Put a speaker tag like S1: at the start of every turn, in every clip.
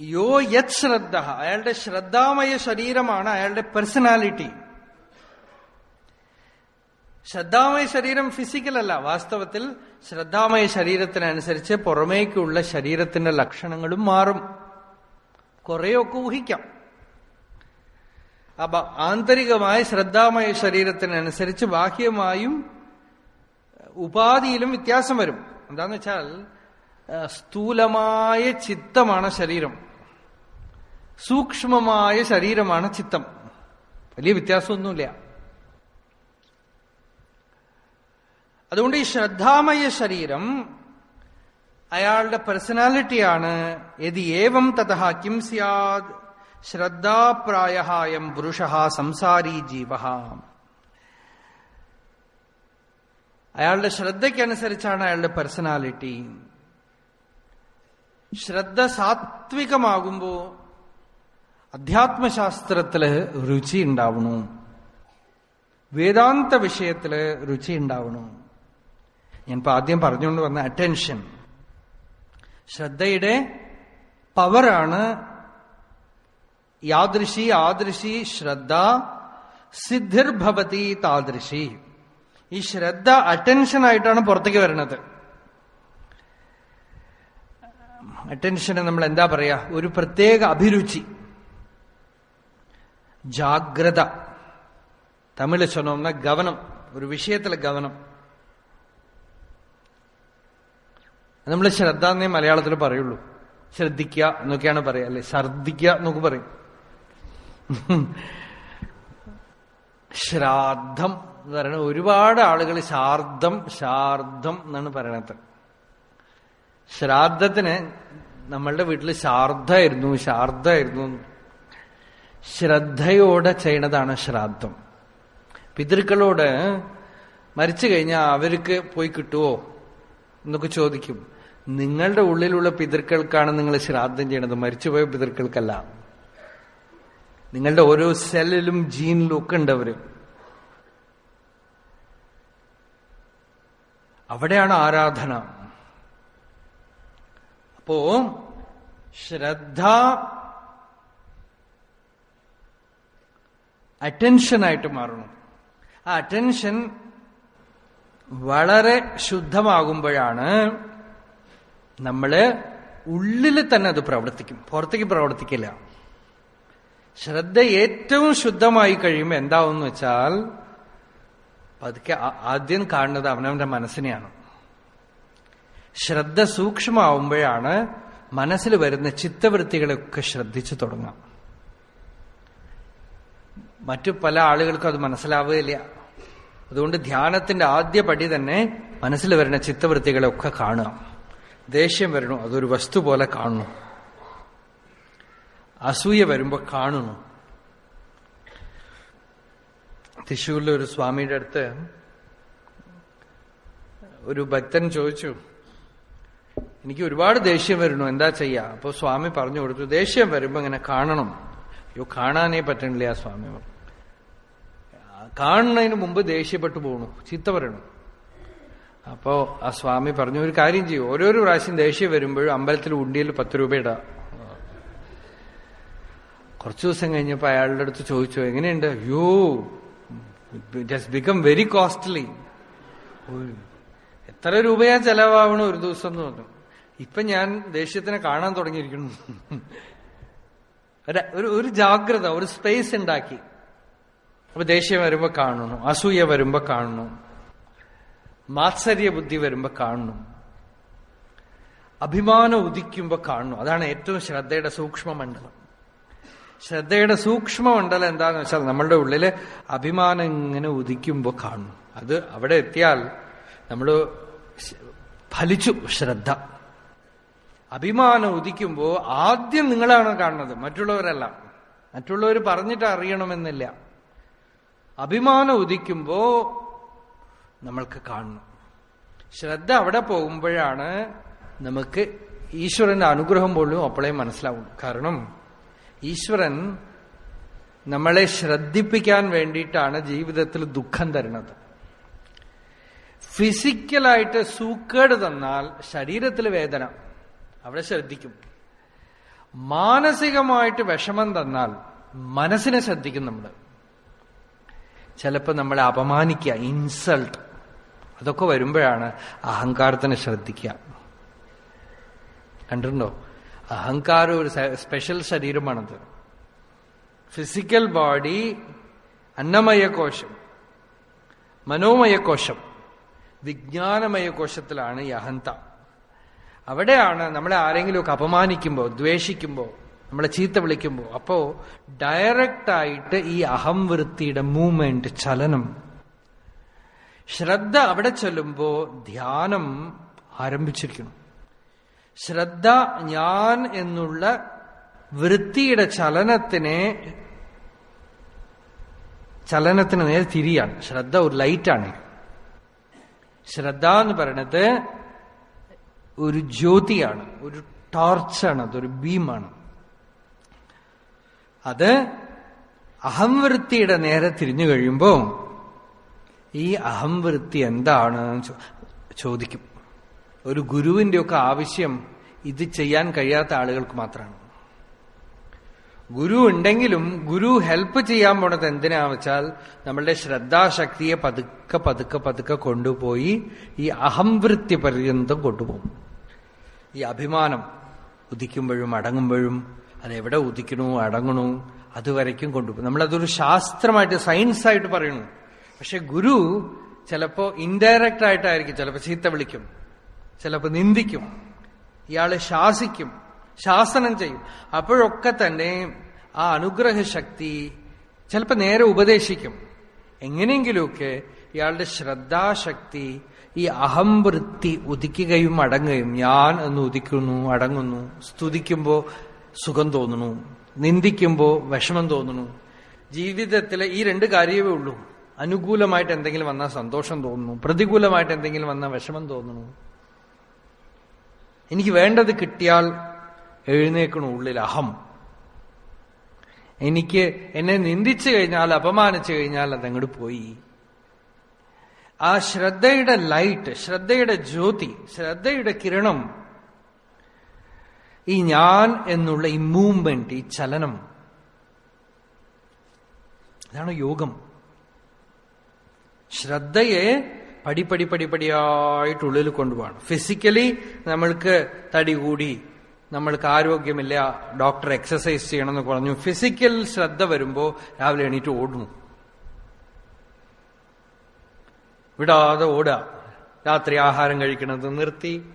S1: യോ യത് ശ്രദ്ധ. അയാളുടെ ശ്രദ്ധാമയ ശരീരമാണ് അയാളുടെ പേഴ്സണാലിറ്റി ശ്രദ്ധാമയ ശരീരം ഫിസിക്കൽ അല്ല. വാസ്തവത്തിൽ ശ്രദ്ധാമയ ശരീരത്തിനനുസരിച്ച് പുറമേക്കുള്ള ശരീരത്തിന്റെ ലക്ഷണങ്ങളും മാറും. കുറെയൊക്കെ ഊഹിക്കാം. അപ്പൊ ആന്തരികമായ ശ്രദ്ധാമയ ശരീരത്തിനനുസരിച്ച് ബാഹ്യമായും ഉപാധിയിലും വ്യത്യാസം വരും. എന്താന്ന് വെച്ചാൽ സ്ഥൂലമായ ചിത്തമാണ് ശരീരം. സൂക്ഷ്മമായ ശരീരമാണ് ചിത്തം. വലിയ വ്യത്യാസമൊന്നുമില്ല. അതുകൊണ്ട് ഈ ശ്രദ്ധാമയ ശരീരം അയാളുടെ പേഴ്സണാലിറ്റിയാണ് യതി ഏവം തഥ കിം സ്യാദ്? ശ്രദ്ധാപ്രായം പുരുഷ സംസാരി ജീവ അയാളുടെ ശ്രദ്ധയ്ക്കനുസരിച്ചാണ് അയാളുടെ പേഴ്സണാലിറ്റി ശ്രദ്ധ സാത്വികമാകുമ്പോ അധ്യാത്മശാസ്ത്രത്തിൽ രുചി ഉണ്ടാവണു വേദാന്ത വിഷയത്തിൽ രുചി ഉണ്ടാവണു ഞാനിപ്പോ ആദ്യം പറഞ്ഞുകൊണ്ട് വന്ന അറ്റൻഷൻ ശ്രദ്ധയുടെ പവറാണ് യാദൃശി ആദൃശി ശ്രദ്ധ സിദ്ധിർഭവതി താദൃശി. ഈ ശ്രദ്ധ അറ്റൻഷനായിട്ടാണ് പുറത്തേക്ക് വരുന്നത്. അറ്റൻഷന് നമ്മൾ എന്താ പറയാ? ഒരു പ്രത്യേക അഭിരുചി. ജാഗ്രത തമിഴ് சொன்னோம்னா கவனம் ഒരു വിഷയത്തിലെ ഗവനം നമ്മൾ ശ്രദ്ധ എന്നേ മലയാളത്തിൽ പറയുള്ളൂ ശ്രദ്ധിക്കുക എന്നൊക്കെയാണ് പറയാ അല്ലെ ഛർദിക്കുക എന്നൊക്കെ പറയും ശ്രാദ്ധം എന്ന് പറയുന്നത് ഒരുപാട് ആളുകൾ ശാർദ്ധം ശാർദ്ധം എന്നാണ് പറയണത് ശ്രാദ്ധത്തിന് നമ്മളുടെ വീട്ടിൽ ശാർദ്ധായിരുന്നു ശാർദ്ധായിരുന്നു ശ്രദ്ധയോടെ ചെയ്യണതാണ് ശ്രാദ്ധം. പിതൃക്കളോട് മരിച്ചു കഴിഞ്ഞാൽ അവർക്ക് പോയി കിട്ടുമോ എന്നൊക്കെ ചോദിക്കും. നിങ്ങളുടെ ഉള്ളിലുള്ള പിതൃക്കൾക്കാണ് നിങ്ങൾ ശ്രാദ്ധം ചെയ്യണത്. മരിച്ചുപോയ പിതൃക്കൾക്കല്ല. നിങ്ങളുടെ ഓരോ സെല്ലിലും ജീനിലും ഒക്കെ ഉണ്ട് അവർ. അവിടെയാണ് ആരാധന. അപ്പോ ശ്രദ്ധ അറ്റൻഷനായിട്ട് മാറണം. ആ അറ്റൻഷൻ വളരെ ശുദ്ധമാകുമ്പോഴാണ് നമ്മൾ ഉള്ളിൽ തന്നെ അത് പ്രവർത്തിക്കും. പുറത്തേക്ക് പ്രവർത്തിക്കില്ല. ശ്രദ്ധ ഏറ്റവും ശുദ്ധമായി കഴിയുമ്പോൾ എന്താവെന്ന് വെച്ചാൽ പതുക്കെ ആദ്യം കാണുന്നത് അവനവന്റെ മനസ്സിനെയാണ്. ശ്രദ്ധ സൂക്ഷ്മമാവുമ്പോഴാണ് മനസ്സിൽ വരുന്ന ചിത്തവൃത്തികളെയൊക്കെ ശ്രദ്ധിച്ചു തുടങ്ങാം മറ്റു പല ആളുകൾക്കും അത് മനസ്സിലാവുകയില്ല. അതുകൊണ്ട് ധ്യാനത്തിന്റെ ആദ്യ പടി തന്നെ മനസ്സിൽ വരുന്ന ചിത്തവൃത്തികളൊക്കെ കാണുക. ദേഷ്യം വരണു അതൊരു വസ്തു പോലെ കാണുന്നു. അസൂയ വരുമ്പോൾ കാണുന്നു. തൃശ്ശൂരിലെ ഒരു സ്വാമിയുടെ അടുത്ത് ഒരു ഭക്തൻ ചോദിച്ചു എനിക്ക് ഒരുപാട് ദേഷ്യം വരണു എന്താ ചെയ്യുക അപ്പോൾ സ്വാമി പറഞ്ഞു കൊടുത്തു ദേഷ്യം വരുമ്പോൾ ഇങ്ങനെ കാണണം. അയ്യോ കാണാനേ പറ്റണില്ല ആ സ്വാമി. കാണുന്നതിന് മുമ്പ് ദേഷ്യപ്പെട്ടു പോകണു ചീത്ത പറയണു. അപ്പോ ആ സ്വാമി പറഞ്ഞു ഒരു കാര്യം ചെയ്യും. ഓരോരോ പ്രാവശ്യം ദേഷ്യം വരുമ്പോഴും അമ്പലത്തിൽ ഉണ്ടിയിൽ പത്ത് രൂപ ഇടാം. കുറച്ചു ദിവസം കഴിഞ്ഞപ്പോ അയാളുടെ അടുത്ത് ചോദിച്ചു എങ്ങനെയുണ്ട്? അയ്യോ ഹസ് ബിക്കം വെരി കോസ്റ്റ്ലി എത്ര രൂപയാ ചെലവാവണം ഒരു ദിവസം എന്ന് പറഞ്ഞു. ഇപ്പൊ ഞാൻ ദേഷ്യത്തിനെ കാണാൻ തുടങ്ങിയിരിക്കുന്നു. ഒരു ഒരു ജാഗ്രത ഒരു സ്പേസ് ഉണ്ടാക്കി. അപ്പൊ ദേഷ്യം വരുമ്പോ കാണുന്നു അസൂയ വരുമ്പോ കാണുന്നു മാത്സര്യ ബുദ്ധി വരുമ്പോ കാണുന്നു അഭിമാനം ഉദിക്കുമ്പോ കാണുന്നു. അതാണ് ഏറ്റവും ശ്രദ്ധയുടെ സൂക്ഷ്മമണ്ഡലം ശ്രദ്ധയുടെ സൂക്ഷ്മമണ്ഡലം എന്താന്ന് വെച്ചാൽ നമ്മളുടെ ഉള്ളിൽ അഭിമാനം ഇങ്ങനെ ഉദിക്കുമ്പോ കാണുന്നു. അത് അവിടെ എത്തിയാൽ നമ്മൾ ഫലിച്ചു ശ്രദ്ധ. അഭിമാനം ഉദിക്കുമ്പോ ആദ്യം നിങ്ങളാണ് കാണുന്നത് മറ്റുള്ളവരല്ല. മറ്റുള്ളവർ പറഞ്ഞിട്ട് അറിയണമെന്നില്ല. അഭിമാനം ഉദിക്കുമ്പോ നമ്മൾക്ക് കാണണം. ശ്രദ്ധ അവിടെ പോകുമ്പോഴാണ് നമുക്ക് ഈശ്വരന്റെ അനുഗ്രഹം പോലും അപ്പോഴേ മനസ്സിലാവും. കാരണം ഈശ്വരൻ നമ്മളെ ശ്രദ്ധിപ്പിക്കാൻ വേണ്ടിയിട്ടാണ് ജീവിതത്തിൽ ദുഃഖം തരുന്നത്. ഫിസിക്കലായിട്ട് സൂക്കേട് തന്നാൽ ശരീരത്തിൽ വേദന. അവിടെ ശ്രദ്ധിക്കും. മാനസികമായിട്ട് വിഷമം തന്നാൽ മനസ്സിനെ ശ്രദ്ധിക്കും നമ്മൾ ചിലപ്പോൾ നമ്മളെ അപമാനിക്കുക ഇൻസൾട്ട് അതൊക്കെ വരുമ്പോഴാണ് അഹങ്കാരത്തിനെ ശ്രദ്ധിക്കുക. കണ്ടിട്ടുണ്ടോ? അഹങ്കാരം ഒരു സ്പെഷ്യൽ ശരീരമാണത്. ഫിസിക്കൽ ബോഡി അന്നമയ കോശം മനോമയ കോശം വിജ്ഞാനമയ കോശത്തിലാണ് ഈ അഹന്ത. അവിടെയാണ് നമ്മളെ ആരെങ്കിലുമൊക്കെ അപമാനിക്കുമ്പോൾ ദ്വേഷിക്കുമ്പോൾ നമ്മളെ ചീത്ത വിളിക്കുമ്പോൾ അപ്പോ ഡയറക്റ്റായിട്ട് ഈ അഹം വൃത്തിയുടെ മൂവ്മെന്റ് ചലനം. ശ്രദ്ധ അവിടെ ചെല്ലുമ്പോൾ ധ്യാനം ആരംഭിച്ചിരിക്കണം ശ്രദ്ധ ഞാൻ എന്നുള്ള വൃത്തിയുടെ ചലനത്തിനെ ചലനത്തിന് നേരെ തിരിയാണ്. ശ്രദ്ധ ഒരു ലൈറ്റാണ് ശ്രദ്ധ എന്ന് പറയുന്നത് ഒരു ജ്യോതിയാണ് ഒരു ടോർച്ചാണ് അതൊരു ബീമാണ് അത് അഹംവൃത്തിയുടെ നേരെ തിരിഞ്ഞു കഴിയുമ്പോൾ ഈ അഹംവൃത്തി എന്താണ് ചോദിക്കും. ഒരു ഗുരുവിന്റെ ഒക്കെ ആവശ്യം ഇത് ചെയ്യാൻ കഴിയാത്ത ആളുകൾക്ക് മാത്രമാണ്. ഗുരു ഉണ്ടെങ്കിലും ഗുരു ഹെൽപ്പ് ചെയ്യാൻ പോണത് എന്തിനാ വെച്ചാൽ നമ്മളുടെ ശ്രദ്ധാശക്തിയെ പതുക്കെ പതുക്കെ പതുക്കെ കൊണ്ടുപോയി ഈ അഹംവൃത്തി പര്യന്തം കൊണ്ടുപോകും. ഈ അഭിമാനം ഉദിക്കുമ്പോഴും അടങ്ങുമ്പോഴും അതെവിടെ ഉദിക്കണു അടങ്ങണു അതുവരയ്ക്കും കൊണ്ടുപോകും നമ്മളതൊരു ശാസ്ത്രമായിട്ട് സയൻസായിട്ട് പറയണു. പക്ഷെ ഗുരു ചിലപ്പോ ഇൻഡയറക്റ്റ് ആയിട്ടായിരിക്കും ചിലപ്പോ ചീത്ത വിളിക്കും ചിലപ്പോ നിന്ദിക്കും ഇയാളെ ശാസിക്കും ശാസനം ചെയ്യും. അപ്പോഴൊക്കെ തന്നെ ആ അനുഗ്രഹ ശക്തി ചിലപ്പോ നേരെ ഉപദേശിക്കും. എങ്ങനെയെങ്കിലുമൊക്കെ ഇയാളുടെ ശ്രദ്ധാശക്തി ഈ അഹം വൃത്തി ഉദിക്കുകയും അടങ്ങുകയും ഞാൻ എന്ന് ഉദിക്കുന്നു അടങ്ങുന്നു സ്തുതിക്കുമ്പോ സുഖം തോന്നുന്നു നിന്ദിക്കുമ്പോൾ വിഷമം തോന്നുന്നു. ജീവിതത്തിലെ ഈ രണ്ട് കാര്യമേ ഉള്ളൂ. അനുകൂലമായിട്ട് എന്തെങ്കിലും വന്നാൽ സന്തോഷം തോന്നുന്നു പ്രതികൂലമായിട്ട് എന്തെങ്കിലും വന്നാൽ വിഷമം തോന്നുന്നു. എനിക്ക് വേണ്ടത് കിട്ടിയാൽ എഴുന്നേക്കണു ഉള്ളിൽ അഹം. എനിക്ക് എന്നെ നിന്ദിച്ചു കഴിഞ്ഞാൽ അപമാനിച്ചു കഴിഞ്ഞാൽ അതങ്ങോട്ട് പോയി. ആ ശ്രദ്ധയുടെ ലൈറ്റ് ശ്രദ്ധയുടെ ജ്യോതി ശ്രദ്ധയുടെ കിരണം ഈ ഞാൻ എന്നുള്ള ഈ മൂവ്മെന്റ് ഈ ചലനം അതാണ് യോഗം. ശ്രദ്ധയെ പടിപ്പടി പടിപ്പടിയായിട്ടുള്ളിൽ കൊണ്ടുപോകണം. ഫിസിക്കലി നമ്മൾക്ക് തടി കൂടി നമ്മൾക്ക് ആരോഗ്യമില്ല ഡോക്ടർ എക്സസൈസ് ചെയ്യണമെന്ന് പറഞ്ഞു. ഫിസിക്കൽ ശ്രദ്ധ വരുമ്പോൾ രാവിലെ എണീറ്റ് ഓടുന്നു. വിടാതെ ഓടുക. രാത്രി ആഹാരം കഴിക്കണത് നിർത്തി.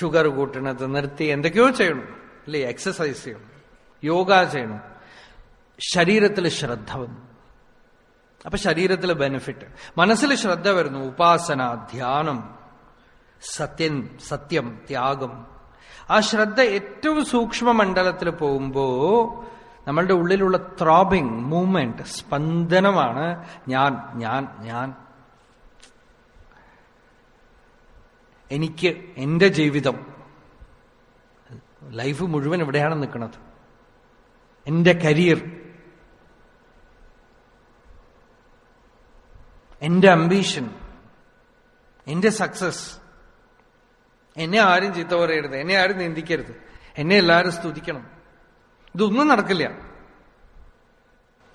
S1: ഷുഗർ കൂട്ടണത് നിർത്തി. എന്തൊക്കെയോ ചെയ്യണം. അല്ലേ? എക്സസൈസ് ചെയ്യണം. യോഗ ചെയ്യണം. ശരീരത്തിൽ ശ്രദ്ധ വന്നു. അപ്പൊ ശരീരത്തിൽ ബെനിഫിറ്റ്. മനസ്സിൽ ശ്രദ്ധ വരുന്നു. ഉപാസന ധ്യാനം സത്യം സത്യം ത്യാഗം. ആ ശ്രദ്ധ ഏറ്റവും സൂക്ഷ്മ മണ്ഡലത്തിൽ പോകുമ്പോ നമ്മളുടെ ഉള്ളിലുള്ള ത്രോബിങ് മൂവ്മെന്റ് സ്പന്ദനമാണ് ഞാൻ ഞാൻ ഞാൻ. എനിക്ക് എന്റെ ജീവിതം ലൈഫ് മുഴുവൻ എവിടെയാണ് നിൽക്കുന്നത്. എന്റെ കരിയർ എന്റെ അംബീഷൻ എന്റെ സക്സസ് എന്നെ ആരും ചീത്ത പറയരുത് എന്നെ ആരും നിന്ദിക്കരുത്. എന്നെ എല്ലാവരും സ്തുതിക്കണം. ഇതൊന്നും നടക്കില്ല.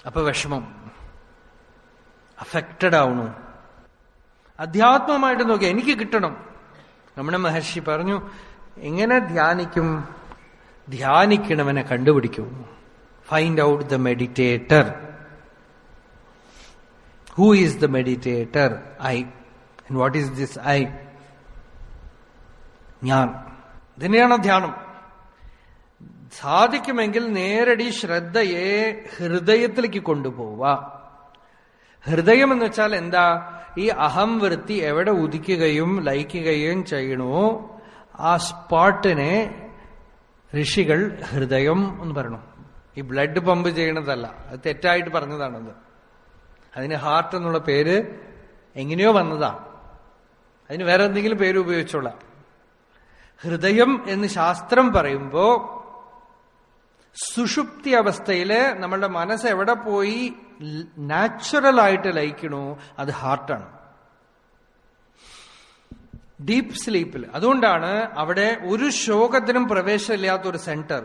S1: അപ്പൊ വിഷമം. അഫക്റ്റഡ് ആവണു അധ്യാത്മമായിട്ട് നോക്കി എനിക്ക് കിട്ടണം. നമ്മുടെ മഹർഷി പറഞ്ഞു എങ്ങനെ ധ്യാനിക്കും? ധ്യാനിക്കണവനെ കണ്ടുപിടിക്കൂ. Find out the meditator who is the meditator I and what is this I ഞാൻ. ഇതിനെയാണ് ധ്യാനം? സാധിക്കുമെങ്കിൽ നേരടി ശ്രദ്ധയെ ഹൃദയത്തിലേക്ക് കൊണ്ടുപോവുക ഹൃദയം എന്ന് വെച്ചാൽ എന്താ? ഈ അഹം വൃത്തി എവിടെ ഉദിക്കുകയും ലയിക്കുകയും ചെയ്യണോ ആ സ്പോട്ടിനെ ഋഷികൾ ഹൃദയം എന്ന് പറയണു. ഈ ബ്ലഡ് പമ്പ് ചെയ്യണതല്ല. അത് തെറ്റായിട്ട് പറഞ്ഞതാണത്. അതിന് ഹാർട്ട് എന്നുള്ള പേര് എങ്ങനെയോ വന്നതാ. അതിന് വേറെ എന്തെങ്കിലും പേര് ഉപയോഗിച്ചോളാം. ഹൃദയം എന്ന് ശാസ്ത്രം പറയുമ്പോ സുഷുപ്തി അവസ്ഥയിൽ നമ്മളുടെ മനസ്സ് എവിടെ പോയി നാച്ചുറൽ ആയിട്ട് ലയിക്കണോ അത് ഹാർട്ടാണ് ഡീപ്പ് സ്ലീപ്പിൽ അതുകൊണ്ടാണ് അവിടെ ഒരു ശോകത്തിനും പ്രവേശമില്ലാത്ത ഒരു സെന്റർ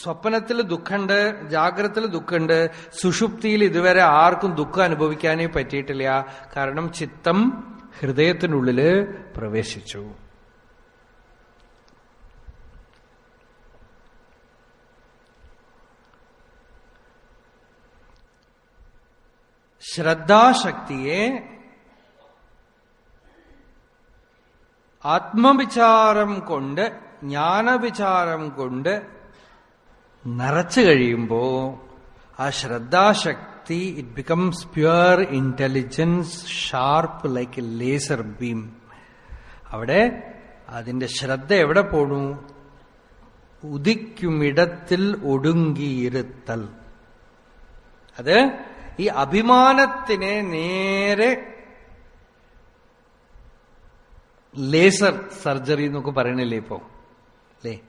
S1: സ്വപ്നത്തിൽ ദുഃഖമുണ്ട് ജാഗ്രതത്തിൽ ദുഃഖമുണ്ട് സുഷുപ്തിയിൽ ഇതുവരെ ആർക്കും ദുഃഖം അനുഭവിക്കാനേ പറ്റിയിട്ടില്ല. കാരണം ചിത്തം ഹൃദയത്തിനുള്ളിൽ പ്രവേശിച്ചു. ശ്രദ്ധാശക്തിയെ ആത്മവിചാരം കൊണ്ട് ജ്ഞാനവിചാരം കൊണ്ട് നിറച്ചു കഴിയുമ്പോ ആ ശ്രദ്ധാശക്തി it becomes pure intelligence sharp like a laser beam അവിടെ അതിന്റെ ശ്രദ്ധ എവിടെ പോണു? ഉദിക്കുമിടത്തിൽ ഒടുങ്ങിയിരുത്തൽ. അത് ഈ അഭിമാനത്തിനെ നേരെ ലേസർ സർജറി എന്നൊക്കെ പറയണില്ലേ ഇപ്പോ? അല്ലേ?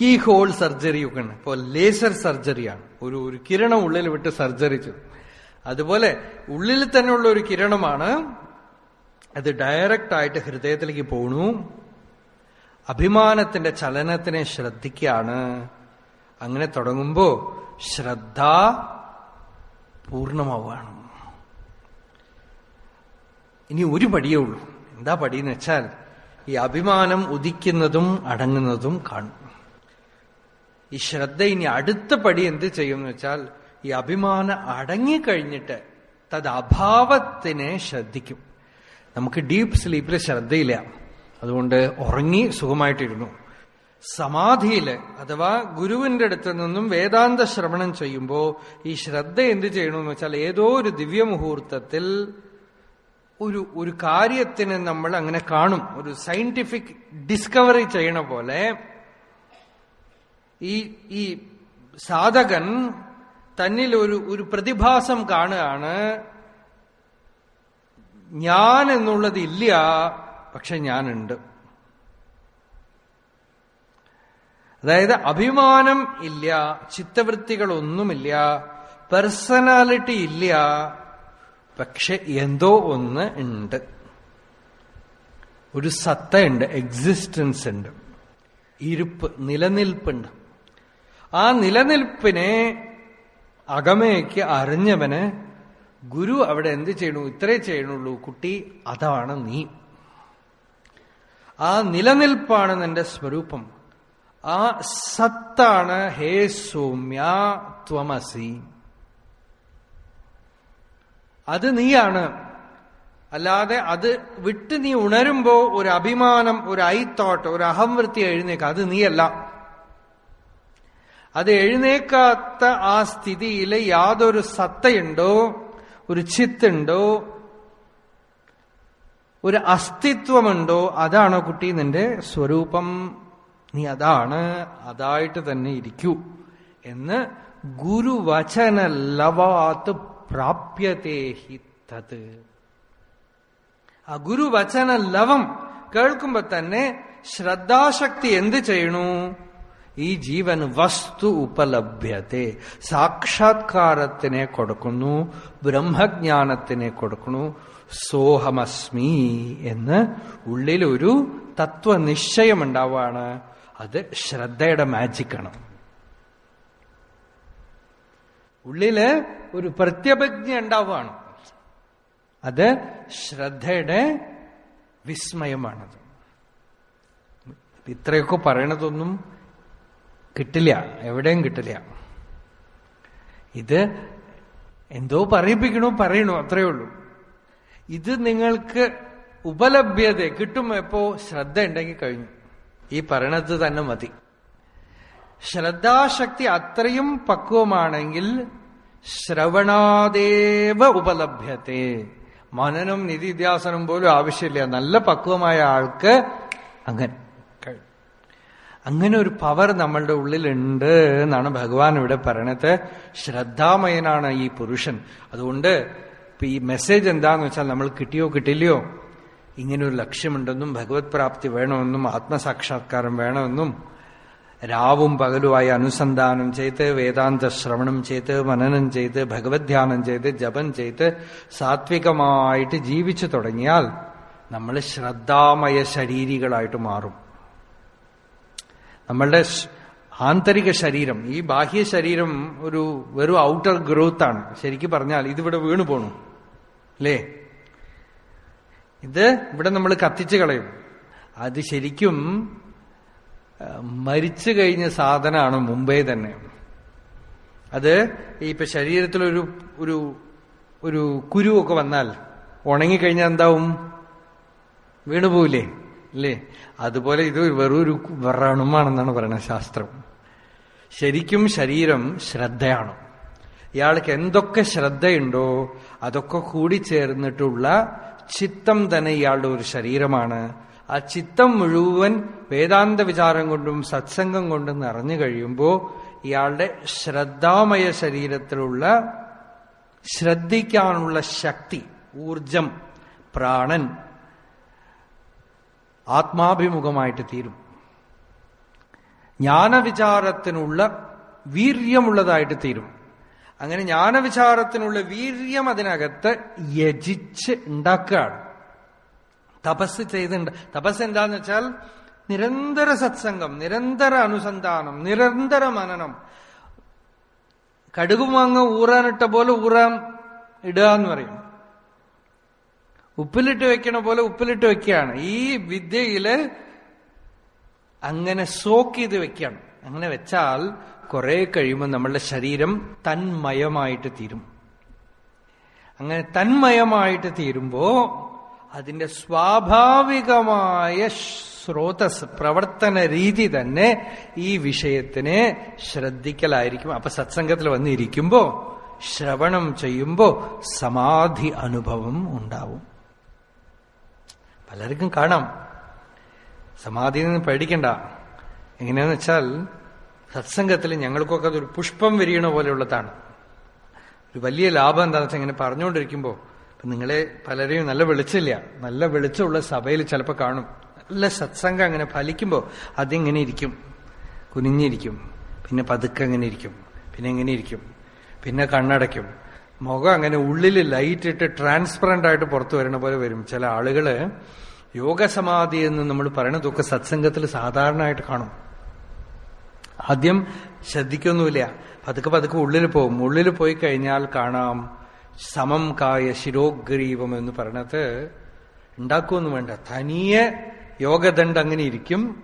S1: കീ ഹോൾ സർജറി ഒക്കെ ഉണ്ട്. ഇപ്പോ ലേസർ സർജറിയാണ് ഒരു ഒരു കിരണം ഉള്ളിൽ വിട്ട് സർജറി ചെയ്തു അതുപോലെ ഉള്ളിൽ തന്നെയുള്ള ഒരു കിരണമാണ് അത് ഡയറക്റ്റ് ആയിട്ട് ഹൃദയത്തിലേക്ക് പോണു. അഭിമാനത്തിന്റെ ചലനത്തിനെ ശ്രദ്ധിക്കുകയാണ്. അങ്ങനെ തുടങ്ങുമ്പോ ശ്രദ്ധ പൂർണമാവുകയാണ്. ഇനി ഒരു പടിയേ ഉള്ളൂ. എന്താ പടിയെന്ന് വെച്ചാൽ ഈ അഭിമാനം ഉദിക്കുന്നതും അടങ്ങുന്നതും കാണും. ഈ ശ്രദ്ധ ഇനി അടുത്ത പടി എന്ത് ചെയ്യും വെച്ചാൽ ഈ അഭിമാനം അടങ്ങിക്കഴിഞ്ഞിട്ട് തത് അഭാവത്തിനെ ശ്രദ്ധിക്കും. നമുക്ക് ഡീപ്പ് സ്ലീപ്പിൽ ശ്രദ്ധയില്ല. അതുകൊണ്ട് ഉറങ്ങി സുഖമായിട്ടിരുന്നു. സമാധിയിൽ അഥവാ ഗുരുവിന്റെ അടുത്ത് നിന്നും വേദാന്ത ശ്രവണം ചെയ്യുമ്പോൾ ഈ ശ്രദ്ധ എന്ത് ചെയ്യണമെന്ന് വെച്ചാൽ ഏതോ ഒരു ദിവ്യമുഹൂർത്തത്തിൽ ഒരു ഒരു കാര്യത്തിന് നമ്മൾ അങ്ങനെ കാണും. ഒരു സയന്റിഫിക് ഡിസ്കവറി ചെയ്യണ പോലെ ഈ ഈ സാധകൻ തന്നിൽ ഒരു ഒരു പ്രതിഭാസം കാണുകയാണ്. ഞാൻ എന്നുള്ളത് ഇല്ല പക്ഷെ ഞാനുണ്ട്. അതായത് അഭിമാനം ഇല്ല ചിത്തവൃത്തികളൊന്നുമില്ല പേഴ്സണാലിറ്റി ഇല്ല പക്ഷെ എന്തോ ഒന്ന് ഉണ്ട്. ഒരു സത്തയുണ്ട് എക്സിസ്റ്റൻസ് ഉണ്ട്. ഇരുപ്പ് നിലനിൽപ്പുണ്ട്. ആ നിലനിൽപ്പിനെ അകമയ്ക്ക് അറിഞ്ഞവന് ഗുരു അവിടെ എന്ത് ചെയ്യണു? ഇത്രേ ചെയ്യണുള്ളൂ കുട്ടി അതാണ് നീ. ആ നിലനിൽപ്പാണ് നിന്റെ സ്വരൂപം. ആ സത്താണ് ഹേ സൗമ്യ ത്വമസി. അത് നീയാണ്. അല്ലാതെ അത് വിട്ട് നീ ഉണരുമ്പോ ഒരു അഭിമാനം ഒരു ഐ തോട്ട് ഒരു അഹംവൃത്തി എഴുന്നേക്ക അത് നീയല്ല. അത് എഴുന്നേക്കാത്ത ആ സ്ഥിതിയിൽ യാതൊരു സത്തയുണ്ടോ? ഒരു ചിത്തുണ്ടോ? ഒരു അസ്തിത്വമുണ്ടോ? അതാണോ കുട്ടി നിന്റെ സ്വരൂപം. നീ അതാണ് അതായിട്ട് തന്നെ ഇരിക്കൂ എന്ന് ഗുരുവചന ലവാത്ത് പ്രാപ്യതേ ഹി തത്. ആ ഗുരുവചന ലവം കേൾക്കുമ്പോ തന്നെ ശ്രദ്ധാശക്തി എന്ത് ചെയ്യണു? ഈ ജീവൻ വസ്തു ഉപലഭ്യത്തെ സാക്ഷാത്കാരത്തിനെ കൊടുക്കുന്നു ബ്രഹ്മജ്ഞാനത്തിനെ കൊടുക്കുന്നു സോഹമസ്മി എന്ന് ഉള്ളിലൊരു തത്വനിശ്ചയമുണ്ടാവുകയാണ് അത് ശ്രദ്ധയുടെ മാജിക്കാണ് ഉള്ളിൽ ഒരു പ്രത്യപജ്ഞ ഉണ്ടാവുകയാണ്. അത് ശ്രദ്ധയുടെ വിസ്മയമാണത്. ഇത്രയൊക്കെ പറയണതൊന്നും കിട്ടില്ല എവിടെയും കിട്ടില്ല. ഇത് എന്തോ പറയിപ്പിക്കണോ പറയണോ അത്രയേ ഉള്ളൂ. ഇത് നിങ്ങൾക്ക് ഉപലഭ്യത കിട്ടും എപ്പോ ശ്രദ്ധ ഉണ്ടെങ്കിൽ കഴിഞ്ഞു. ഈ പറയണത് തന്നെ മതി. ശ്രദ്ധാശക്തി അത്രയും പക്വമാണെങ്കിൽ ശ്രവണാദേവ ഉപലഭ്യത്തെ. മനനം നിധിധ്യാസനം പോലും ആവശ്യമില്ല. നല്ല പക്വമായ ആൾക്ക് അങ്ങനെ അങ്ങനെ ഒരു പവർ നമ്മളുടെ ഉള്ളിലുണ്ട് എന്നാണ് ഭഗവാൻ ഇവിടെ പറയണത്. ശ്രദ്ധാമയനാണ് ഈ പുരുഷൻ. അതുകൊണ്ട് ഈ മെസ്സേജ് എന്താന്ന് വെച്ചാൽ നമ്മൾ കിട്ടിയോ കിട്ടില്ലയോ ഇങ്ങനെ ഒരു ലക്ഷ്യമുണ്ടെന്നും ഭഗവത് പ്രാപ്തി വേണമെന്നും ആത്മസാക്ഷാത്കാരം വേണമെന്നും രാവും പകലുമായി അനുസന്ധാനം ചെയ്ത് വേദാന്ത ശ്രവണം ചെയ്ത് മനനം ചെയ്ത് ഭഗവത് ധ്യാനം ചെയ്ത് ജപം ചെയ്ത് സാത്വികമായിട്ട് ജീവിച്ചു തുടങ്ങിയാൽ നമ്മൾ ശ്രദ്ധാമയ ശരീരികളായിട്ട് മാറും. നമ്മളുടെ ആന്തരിക ശരീരം ഈ ബാഹ്യ ശരീരം ഒരു വെറും ഔട്ടർ ഗ്രോത്ത് ആണ് ശരിക്കും പറഞ്ഞാൽ ഇതിവിടെ വീണു പോണു അല്ലേ? ഇത് ഇവിടെ നമ്മൾ കത്തിച്ചു കളയും. അത് ശരിക്കും മരിച്ചു കഴിഞ്ഞ സാധനമാണ് മുമ്പേ തന്നെ. അത് ഇപ്പൊ ശരീരത്തിലൊരു ഒരു ഒരു കുരുവൊക്കെ വന്നാൽ ഉണങ്ങിക്കഴിഞ്ഞാൽ എന്താവും? വീണുപോയില്ലേ അല്ലേ അതുപോലെ ഇത് വെറും ഒരു വ്രണമാണെന്നാണ് പറയുന്നത് ശാസ്ത്രം. ശരിക്കും ശരീരം ശ്രദ്ധയാണ്. ഇയാൾക്ക് എന്തൊക്കെ ശ്രദ്ധയുണ്ടോ അതൊക്കെ കൂടിച്ചേർന്നിട്ടുള്ള ചിത്തം തന്നെ ഇയാളുടെ ഒരു ശരീരമാണ്. ആ ചിത്തം മുഴുവൻ വേദാന്ത വിചാരം കൊണ്ടും സത്സംഗം കൊണ്ടും നിറഞ്ഞു കഴിയുമ്പോൾ ഇയാളുടെ ശ്രദ്ധാമയ ശരീരത്തിലുള്ള ശ്രദ്ധിക്കാനുള്ള ശക്തി ഊർജം പ്രാണൻ ആത്മാഭിമുഖമായിട്ട് തീരും. ജ്ഞാനവിചാരത്തിനുള്ള വീര്യമുള്ളതായിട്ട് തീരും. അങ്ങനെ ജ്ഞാനവിചാരത്തിനുള്ള വീര്യം അതിനകത്ത് യജിച്ച് ഉണ്ടാക്കുകയാണ്. തപസ് ചെയ്തുണ്ട്. തപസ് എന്താന്ന് വെച്ചാൽ നിരന്തര സത്സംഗം നിരന്തര അനുസന്ധാനം നിരന്തര മനനം. കടുകുമാങ്ങ ഊറാനിട്ട പോലെ ഊറാൻ ഇടുക എന്ന് പറയും. ഉപ്പിലിട്ട് വെക്കണ പോലെ ഉപ്പിലിട്ട് വെക്കുകയാണ്. ഈ വിദ്യയിൽ അങ്ങനെ സോക്ക് ചെയ്ത് വെക്കുകയാണ്. അങ്ങനെ വെച്ചാൽ കുറെ കഴിയുമ്പോൾ നമ്മളുടെ ശരീരം തന്മയമായിട്ട് തീരും. അങ്ങനെ തന്മയമായിട്ട് തീരുമ്പോ അതിന്റെ സ്വാഭാവികമായ സ്രോതസ് പ്രവർത്തന രീതി തന്നെ ഈ വിഷയത്തിനെ ശ്രദ്ധിക്കലായിരിക്കും. അപ്പൊ സത്സംഗത്തിൽ വന്നിരിക്കുമ്പോ ശ്രവണം ചെയ്യുമ്പോ സമാധി അനുഭവം ഉണ്ടാവും. പലർക്കും കാണാം. സമാധി നിന്ന് പേടിക്കണ്ട. എങ്ങനെയാന്ന് വെച്ചാൽ സത്സംഗത്തിൽ ഞങ്ങൾക്കൊക്കെ അതൊരു പുഷ്പം വിരിയണ പോലെയുള്ളതാണ്. ഒരു വലിയ ലാഭം എന്താണെന്ന് വെച്ചാൽ ഇങ്ങനെ പറഞ്ഞുകൊണ്ടിരിക്കുമ്പോൾ നിങ്ങളെ പലരെയും നല്ല വെളിച്ചില്ല നല്ല വെളിച്ചമുള്ള സഭയിൽ ചിലപ്പോൾ കാണും. നല്ല സത്സംഗം അങ്ങനെ ഫലിക്കുമ്പോൾ അതിങ്ങനെ ഇരിക്കും. കുനിഞ്ഞിരിക്കും. പിന്നെ പതുക്കെ അങ്ങനെ ഇരിക്കും. പിന്നെ എങ്ങനെ ഇരിക്കും. പിന്നെ കണ്ണടയ്ക്കും. മുഖം അങ്ങനെ ഉള്ളിൽ ലൈറ്റ് ഇട്ട് ട്രാൻസ്പെറന്റ് ആയിട്ട് പുറത്തു വരുന്ന പോലെ വരും. ചില ആളുകൾ യോഗസമാധി എന്ന് നമ്മൾ പറയണതൊക്കെ സത്സംഗത്തിൽ സാധാരണയായിട്ട് കാണും. ആദ്യം ശ്രദ്ധിക്കൊന്നുമില്ല. പതുക്കെ പതുക്കെ ഉള്ളിൽ പോകും. ഉള്ളിൽ പോയി കഴിഞ്ഞാൽ കാണാം സമം കായ ശിരോഗ്രീവം എന്ന് പറയണത് ഉണ്ടാക്കുമൊന്നും വേണ്ട. തനിയെ യോഗദണ്ഡ് അങ്ങനെ ഇരിക്കും.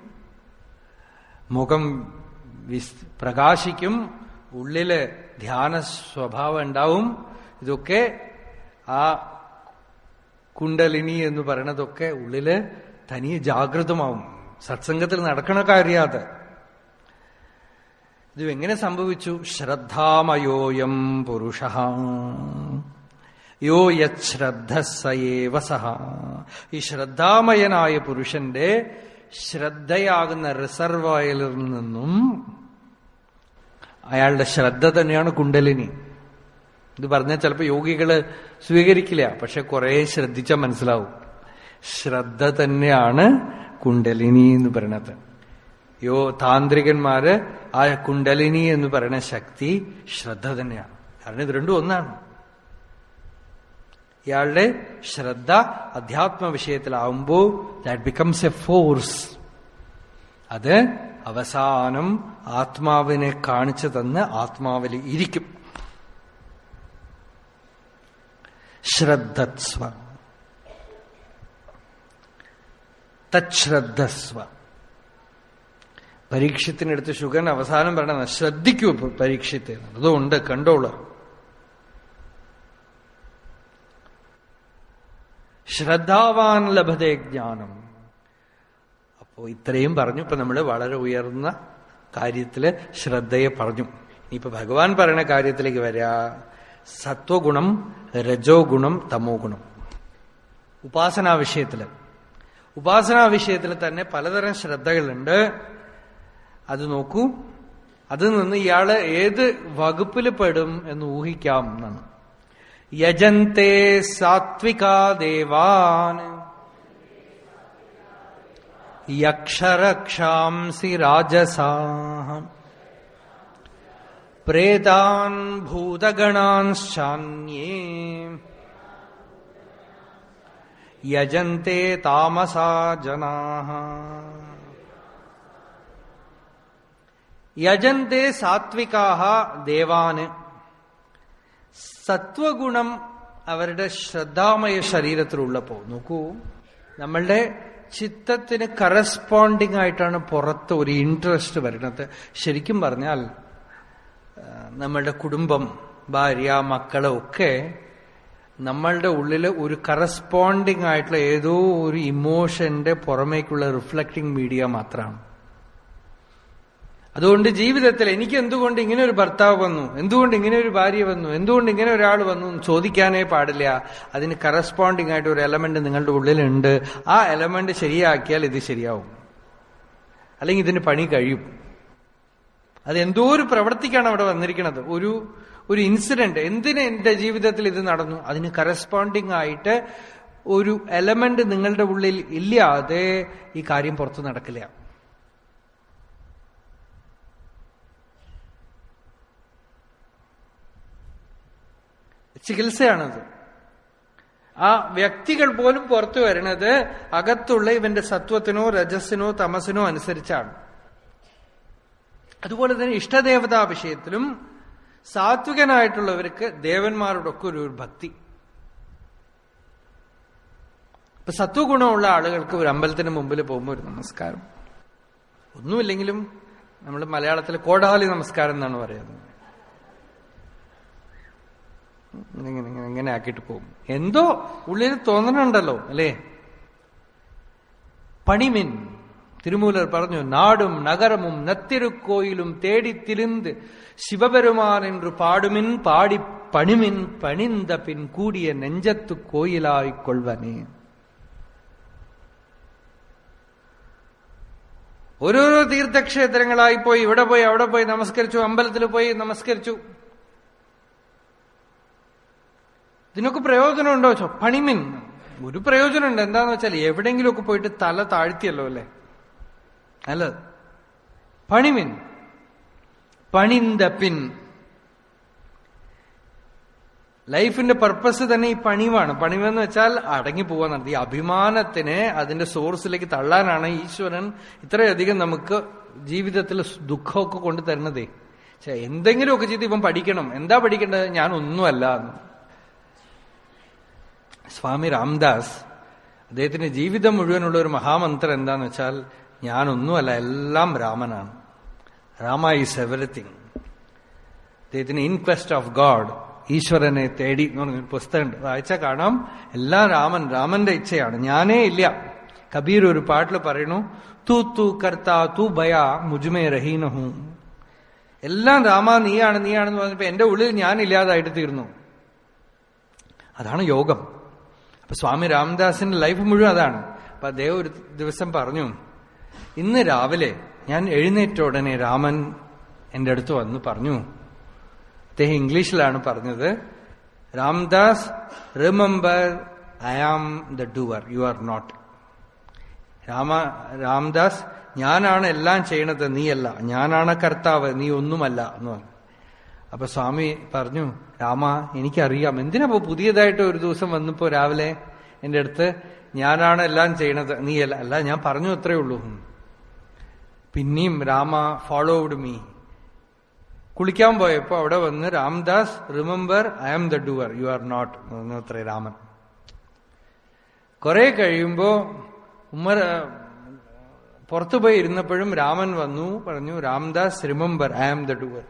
S1: മുഖം പ്രകാശിക്കും. ഉള്ളിൽ ധ്യാന സ്വഭാവം ഉണ്ടാവും. ഇതൊക്കെ ആ കുണ്ടലിനി എന്ന് പറയണതൊക്കെ ഉള്ളിൽ തനിയെ ജാഗ്രതമാവും. സത്സംഗത്തിൽ നടക്കണ കാര്യാത് ഇത് എങ്ങനെ സംഭവിച്ചു? ശ്രദ്ധാമയോയം പുരുഷ. യോ യശ്രദ്ധസയേവ സഹ. ഈ ശ്രദ്ധാമയനായ പുരുഷന്റെ ശ്രദ്ധയാകുന്ന റിസർവായലിൽ നിന്നും അയാളുടെ ശ്രദ്ധ തന്നെയാണ് കുണ്ടലിനി ഇത് പറഞ്ഞാൽ ചിലപ്പോൾ യോഗികൾ സ്വീകരിക്കില്ല പക്ഷെ കുറെ ശ്രദ്ധിച്ചാൽ മനസ്സിലാവും. ശ്രദ്ധ തന്നെയാണ് കുണ്ടലിനി എന്ന് പറയണത് യോ താന്ത്രികന്മാര് ആ കുണ്ടലിനി എന്ന് പറയുന്ന ശക്തി ശ്രദ്ധ തന്നെയാണ്. കാരണം ഇത് രണ്ടും ഒന്നാണ്. ഇയാളുടെ ശ്രദ്ധ അധ്യാത്മ വിഷയത്തിലാവുമ്പോ ദാറ്റ് ബിക്കംസ് എ ഫോഴ്സ് അത് അവസാനം ആത്മാവിനെ കാണിച്ചു തന്ന് ആത്മാവിൽ ഇരിക്കും. ശ്രദ്ധസ്വ. തശ്രദ്ധസ്വ പരീക്ഷത്തിനടുത്ത് ശുഗൻ അവസാനം പറയണത് ശ്രദ്ധിക്കൂ പരീക്ഷത്തെ. അതുകൊണ്ട് കണ്ടോള. ശ്രദ്ധാവാൻ ലഭതേ ജ്ഞാനം. അപ്പോ ഇത്രയും പറഞ്ഞു. ഇപ്പൊ നമ്മൾ വളരെ ഉയർന്ന കാര്യത്തിൽ ശ്രദ്ധയെ പറഞ്ഞു. ഇനിയിപ്പൊ ഭഗവാൻ പറയുന്ന കാര്യത്തിലേക്ക് വരാ. സത്വഗുണം രജോ ഗുണം തമോ ഗുണം ഉപാസനാ വിഷയത്തിൽ. ഉപാസനാ വിഷയത്തിൽ തന്നെ പലതരം ശ്രദ്ധകളുണ്ട്. അത് നോക്കൂ. അതിൽ നിന്ന് ഇയാൾ ഏത് വകുപ്പിൽ പെടും എന്ന് ഊഹിക്കാം എന്നാണ്. യജന്തേ സാത്വികാ ദേവാൻ. യക്ഷരക്ഷാംസി രാജസാഹം. പ്രേതാൻ ഭൂതഗണാൻശാന്യേ യജന്തേ താമസാ ജനാ യജന്തേ സാത്വികാഹ ദേവാന്. സത്വഗുണം അവരുടെ ശ്രദ്ധാമയ ശരീരത്തിലുള്ളപ്പോ നോക്കൂ നമ്മളുടെ ചിത്തത്തിന് കറസ്പോണ്ടിങ് ആയിട്ടാണ് പുറത്ത് ഒരു ഇൻട്രസ്റ്റ് വരുന്നത്. ശരിക്കും പറഞ്ഞാൽ നമ്മളുടെ കുടുംബം ഭാര്യ മക്കളൊക്കെ നമ്മളുടെ ഉള്ളിൽ ഒരു കറസ്പോണ്ടിങ് ആയിട്ടുള്ള ഏതോ ഒരു ഇമോഷന്റെ പുറമേക്കുള്ള റിഫ്ലക്റ്റിംഗ് മീഡിയ മാത്രമാണ്. അതുകൊണ്ട് ജീവിതത്തിൽ എനിക്ക് എന്തുകൊണ്ട് ഇങ്ങനെ ഒരു ഭർത്താവ് വന്നു? എന്തുകൊണ്ട് ഇങ്ങനെ ഒരു ഭാര്യ വന്നു? എന്തുകൊണ്ട് ഇങ്ങനെ ഒരാൾ വന്നു ചോദിക്കാനേ പാടില്ല. അതിന് കറസ്പോണ്ടിങ് ആയിട്ട് ഒരു എലമെന്റ് നിങ്ങളുടെ ഉള്ളിലുണ്ട്. ആ എലമെന്റ് ശരിയാക്കിയാൽ ഇത് ശരിയാവും. അല്ലെങ്കിൽ ഇതിന് പണി കഴിയും. അത് എന്തോ ഒരു പ്രവൃത്തിക്കാണ് അവിടെ വന്നിരിക്കുന്നത്. ഒരു ഒരു ഇൻസിഡന്റ് എന്തിന് എന്റെ ജീവിതത്തിൽ ഇത് നടന്നു? അതിന് കറസ്പോണ്ടിങ് ആയിട്ട് ഒരു എലമെന്റ് നിങ്ങളുടെ ഉള്ളിൽ ഇല്ലാതെ ഈ കാര്യം പുറത്തു നടക്കില്ല. ചികിത്സയാണത്. ആ വ്യക്തികൾ പോലും പുറത്തു വരുന്നത് അകത്തുള്ള ഇവന്റെ സത്വത്തിനോ രജസ്സിനോ തമസിനോ അനുസരിച്ചാണ്. അതുപോലെ തന്നെ ഇഷ്ടദേവതാ വിഷയത്തിലും സാത്വികനായിട്ടുള്ളവർക്ക് ദേവന്മാരോടൊക്കെ ഒരു ഭക്തി. ഇപ്പൊ സത്വഗുണമുള്ള ആളുകൾക്ക് ഒരു അമ്പലത്തിന് മുമ്പിൽ പോകുമ്പോൾ ഒരു നമസ്കാരം. ഒന്നുമില്ലെങ്കിലും നമ്മൾ മലയാളത്തിൽ കോടാലി നമസ്കാരം എന്നാണ് പറയുന്നത്. ഇങ്ങനെ ഇങ്ങനെ ഇങ്ങനെ ഇങ്ങനെ ആക്കിയിട്ട് പോകും എന്തോ ഉള്ളിൽ തോന്നണുണ്ടല്ലോ അല്ലേ പണിമിൻ തിരുമൂലർ പറഞ്ഞു നാടും നഗരമും നത്തിരുക്കോയിലും തേടിത്തിരിന്ത് ശിവപെരുമാൻ என்று പാടുമിൻ പാടി പണിമിൻ പണിന്ത പിൻ കൂടിയ നെഞ്ചത്തു കോയിലായിക്കൊള്ളുവനേ ഓരോരോ തീർത്ഥക്ഷേത്രങ്ങളായി പോയി ഇവിടെ പോയി അവിടെ പോയി നമസ്കരിച്ചു അമ്പലത്തിൽ പോയി നമസ്കരിച്ചു ഇതിനൊക്കെ പ്രയോജനമുണ്ടോ? ചോ പണിമിൻ. ഒരു പ്രയോജനമുണ്ട്. എന്താന്ന് വെച്ചാൽ എവിടെയെങ്കിലുമൊക്കെ പോയിട്ട് തല താഴ്ത്തിയല്ലോ അല്ലേ? നല്ലത്. പണിമിൻ. പണിന്ത പിൻ ലൈഫിന്റെ പർപ്പസ് തന്നെ ഈ പണിവാണ്. പണിവെന്ന് വെച്ചാൽ അടങ്ങി പോവാന്നാണ് ഈ അഭിമാനത്തിനെ അതിന്റെ സോഴ്സിലേക്ക് തള്ളാനാണ് ഈശ്വരൻ ഇത്രയധികം നമുക്ക് ജീവിതത്തിൽ ദുഃഖമൊക്കെ കൊണ്ടു തരുന്നതേ. എന്തെങ്കിലുമൊക്കെ ചെയ്ത് ഇപ്പം പഠിക്കണം. എന്താ പഠിക്കേണ്ടത്? ഞാൻ ഒന്നുമല്ല എന്ന്. സ്വാമി രാംദാസ് അദ്ദേഹത്തിന്റെ ജീവിതം മുഴുവനുള്ള ഒരു മഹാമന്ത്രം എന്താന്ന് വെച്ചാൽ ഞാനൊന്നുമല്ല എല്ലാം രാമനാണ്. രാമ ഈസ് എവറിത്തിങ് അദ്ദേഹത്തിന് ഇൻക്വസ്റ്റ് ഓഫ് ഗോഡ് ഈശ്വരനെ തേടി എന്ന് പറഞ്ഞൊരു പുസ്തകമുണ്ട്. വായിച്ചാൽ കാണാം എല്ലാം രാമൻ രാമന്റെ ഇച്ഛയാണ്. ഞാനേ ഇല്ല. കബീർ ഒരു പാട്ടിൽ പറയണു തൂ തൂ കർത്ത തൂ ഭയ മുജുമേ റഹീനഹൂ എല്ലാം രാമ നീയാണ് നീയാണെന്ന് പറഞ്ഞപ്പോ എന്റെ ഉള്ളിൽ ഞാൻ ഇല്ലാതായിട്ട് തീർന്നു. അതാണ് യോഗം. സ്വാമി രാമദാസിന്റെ ലൈഫ് മുഴുവൻ അതാണ്. അപ്പൊ അദ്ദേഹം ഒരു ദിവസം പറഞ്ഞു ഇന്ന് രാവിലെ ഞാൻ എഴുന്നേറ്റ ഉടനെ രാമൻ എന്റെ അടുത്ത് വന്ന് പറഞ്ഞു അദ്ദേഹം ഇംഗ്ലീഷിലാണ് പറഞ്ഞത് Ramdas remember I am the doer you are not Rama Ramdas ഞാനാണ് എല്ലാം ചെയ്യണത് നീയല്ല ഞാനാണ് കർത്താവ് നീ ഒന്നുമല്ല എന്ന് പറഞ്ഞു. അപ്പൊ സ്വാമി പറഞ്ഞു രാമ എനിക്കറിയാം. എന്തിനാ പുതിയതായിട്ട് ഒരു ദിവസം വന്നപ്പോ രാവിലെ എന്റെ അടുത്ത് ഞാനാണ് എല്ലാം ചെയ്യണത്. നീ അല്ല അല്ല ഞാൻ പറഞ്ഞു അത്രേ ഉള്ളൂ. പിന്നെയും രാമ ഫോളോഡ് മീ കുളിക്കാൻ പോയപ്പോ അവിടെ വന്ന് Ramdas remember I am the doer you are not അത്രേ രാമൻ. കുറെ കഴിയുമ്പോ ഉമ്മർ പുറത്തു പോയി ഇരുന്നപ്പോഴും രാമൻ വന്നു പറഞ്ഞു Ramdas remember I am the doer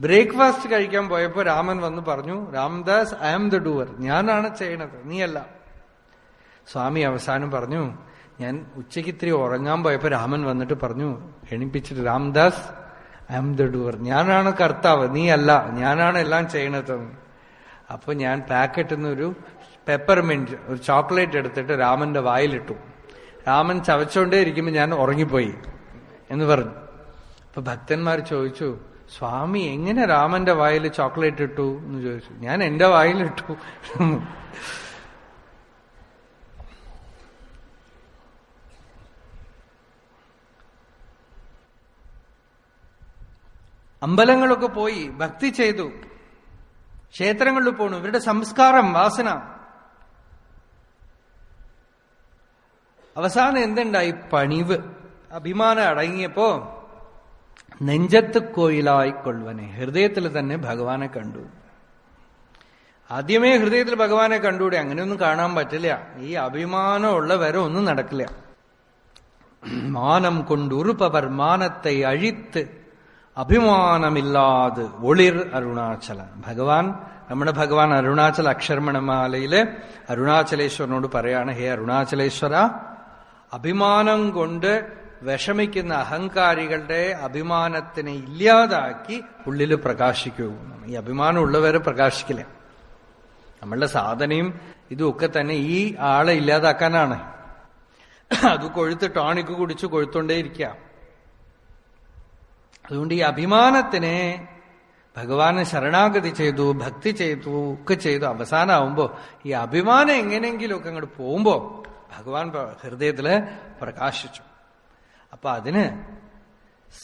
S1: breakfast കഴിക്കാൻ പോയപ്പോ രാമൻ വന്ന് പറഞ്ഞു Ramdas I am the doer ഞാനാണ് ചെയ്യണത്. നീയല്ല. സ്വാമി അവസാനം പറഞ്ഞു ഞാൻ ഉച്ചയ്ക്ക് ഇത്തിരി ഉറങ്ങാൻ പോയപ്പോ രാമൻ വന്നിട്ട് പറഞ്ഞു എണിപ്പിച്ചിട്ട് Ramdas I am the doer ഞാനാണ് കർത്താവ്. നീ അല്ല ഞാനാണ് എല്ലാം ചെയ്യണത്. അപ്പൊ ഞാൻ പാക്കറ്റിൽ ഒരു പെപ്പർമിന്റ് ഒരു ചോക്ലേറ്റ് എടുത്തിട്ട് രാമന്റെ വായിലിട്ടു. രാമൻ ചവച്ചോണ്ടേ ഇരിക്കുമ്പോൾ ഞാൻ ഉറങ്ങിപ്പോയി എന്ന് പറഞ്ഞു. അപ്പൊ ഭക്തന്മാർ ചോദിച്ചു സ്വാമി എങ്ങനെ രാമന്റെ വായിൽ ചോക്ലേറ്റ് ഇട്ടു എന്ന് ചോദിച്ചു. ഞാൻ എന്റെ വായിലിട്ടു അമ്പലങ്ങളൊക്കെ പോയി ഭക്തി ചെയ്തു. ക്ഷേത്രങ്ങളിൽ പോണു. ഇവരുടെ സംസ്കാരം വാസന. അവസാനം എന്തുണ്ടായി? പണിവ്. അഭിമാനം അടങ്ങിയപ്പോ നെഞ്ചത്ത് കോയിലായിക്കൊള്ളുവനെ ഹൃദയത്തിൽ തന്നെ ഭഗവാനെ കണ്ടു. ആദ്യമേ ഹൃദയത്തിൽ ഭഗവാനെ കണ്ടുകൂടെ? അങ്ങനെയൊന്നും കാണാൻ പറ്റില്ല. ഈ അഭിമാനമുള്ള വരെ ഒന്നും നടക്കില്ല. മാനം കൊണ്ടുറുപ്പവർ മാനത്തെ അഴിത്ത് അഭിമാനമില്ലാതെ ഒളിർ അരുണാചല. ഭഗവാൻ നമ്മുടെ ഭഗവാൻ അരുണാചല അക്ഷരമണമാലയിൽ അരുണാചലേശ്വരനോട് പറയാണ് ഹേ അരുണാചലേശ്വര അഭിമാനം കൊണ്ട് വിഷമിക്കുന്ന അഹങ്കാരികളുടെ അഭിമാനത്തിനെ ഇല്ലാതാക്കി ഉള്ളിൽ പ്രകാശിക്കൂ. ഈ അഭിമാനമുള്ളവരെ പ്രകാശിക്കില്ല. നമ്മളുടെ സാധനയും ഇതുമൊക്കെ തന്നെ ഈ ആളെ ഇല്ലാതാക്കാനാണ്. അത് കൊഴുത്ത് ടോണിക്ക് കുടിച്ച് കൊഴുത്തോണ്ടേയിരിക്കുക അതുകൊണ്ട് ഈ അഭിമാനത്തിനെ ഭഗവാന് ശരണാഗതി ചെയ്തു ഭക്തി ചെയ്തു ഒക്കെ ചെയ്തു അവസാനമാവുമ്പോ ഈ അഭിമാനം എങ്ങനെയെങ്കിലുമൊക്കെ അങ്ങോട്ട് പോകുമ്പോ ഭഗവാൻ ഹൃദയത്തിൽ പ്രകാശിച്ചു. അപ്പൊ അതിന്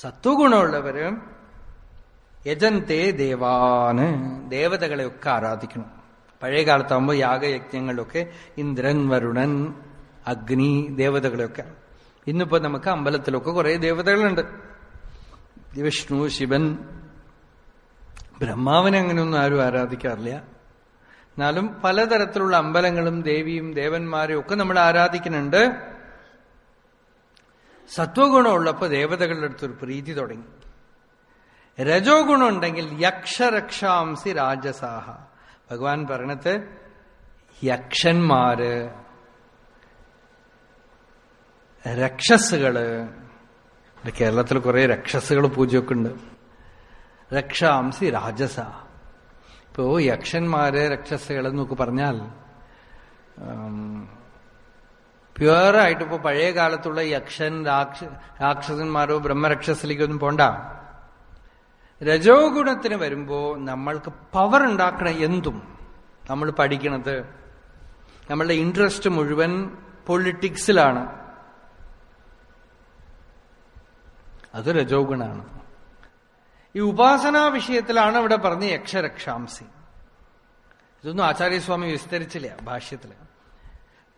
S1: സത്വഗുണമുള്ളവരും യജന്തേ ദേവാന് ദേവതകളെയൊക്കെ ആരാധിക്കണം. പഴയ കാലത്താകുമ്പോൾ യാഗയജ്ഞങ്ങളിലൊക്കെ ഇന്ദ്രൻ വരുണൻ അഗ്നി ദേവതകളെയൊക്കെ. ഇന്നിപ്പോ നമുക്ക് അമ്പലത്തിലൊക്കെ കുറെ ദേവതകളുണ്ട്. വിഷ്ണു ശിവൻ ബ്രഹ്മാവിനെ അങ്ങനെയൊന്നും ആരും ആരാധിക്കാറില്ല. എന്നാലും പലതരത്തിലുള്ള അമ്പലങ്ങളും ദേവിയും ദേവന്മാരെയും ഒക്കെ നമ്മൾ ആരാധിക്കുന്നുണ്ട്. സത്വഗുണമുള്ളപ്പോ ദേവതകളുടെ അടുത്തൊരു പ്രീതി തുടങ്ങി. രജോ ഗുണം ഉണ്ടെങ്കിൽ യക്ഷരക്ഷാംസി രാജസാഹ. ഭഗവാൻ പറഞ്ഞത് യക്ഷന്മാര് രക്ഷസുകൾ കേരളത്തിൽ കുറെ രക്ഷസുകൾ പൂജയൊക്കെ ഉണ്ട് രക്ഷാംസി രാജസ ഇപ്പോ യക്ഷന്മാര് രക്ഷസുകൾ എന്നൊക്കെ പറഞ്ഞാൽ പ്യുവറായിട്ട് ഇപ്പോ പഴയ കാലത്തുള്ള യക്ഷൻ രാക്ഷ രാക്ഷസന്മാരോ ബ്രഹ്മരക്ഷസിലേക്കൊന്നും പോണ്ട. രജോ ഗുണത്തിന് വരുമ്പോ നമ്മൾക്ക് പവർ ഉണ്ടാക്കണ എന്തും. നമ്മൾ പഠിക്കണത് നമ്മളുടെ ഇൻട്രസ്റ്റ് മുഴുവൻ പൊളിറ്റിക്സിലാണ് അത് രജോ ഗുണാണ് ഈ ഉപാസനാ വിഷയത്തിലാണ് ഇവിടെ പറഞ്ഞ യക്ഷരക്ഷാംസി. ഇതൊന്നും ആചാര്യസ്വാമി വിസ്തരിച്ചില്ല ഭാഷ്യത്തിൽ.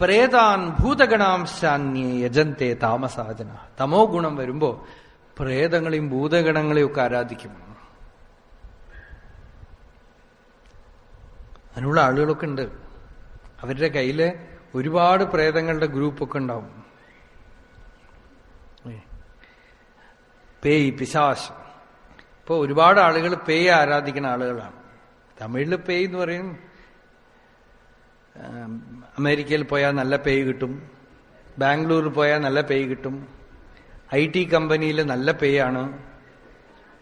S1: പ്രേതാൻ ഭൂതഗണാംശാന്യേ യജന്തെ താമസാജന. തമോ ഗുണം വരുമ്പോ പ്രേതങ്ങളെയും ഭൂതഗണങ്ങളെയും ഒക്കെ ആരാധിക്കും. അതിനുള്ള ആളുകളൊക്കെ ഉണ്ട്. അവരുടെ കയ്യിൽ ഒരുപാട് പ്രേതങ്ങളുടെ ഗ്രൂപ്പൊക്കെ ഉണ്ടാവും. പേയ് പിശാശ്. ഇപ്പൊ ഒരുപാട് ആളുകൾ പേയ് ആരാധിക്കുന്ന ആളുകളാണ്. തമിഴിൽ പേയ് എന്ന് പറയും. അമേരിക്കയിൽ പോയാൽ നല്ല പേയ് കിട്ടും. ബാംഗ്ലൂരിൽ പോയാൽ നല്ല പേയ് കിട്ടും. ഐ ടി കമ്പനിയിൽ നല്ല പേയാണ്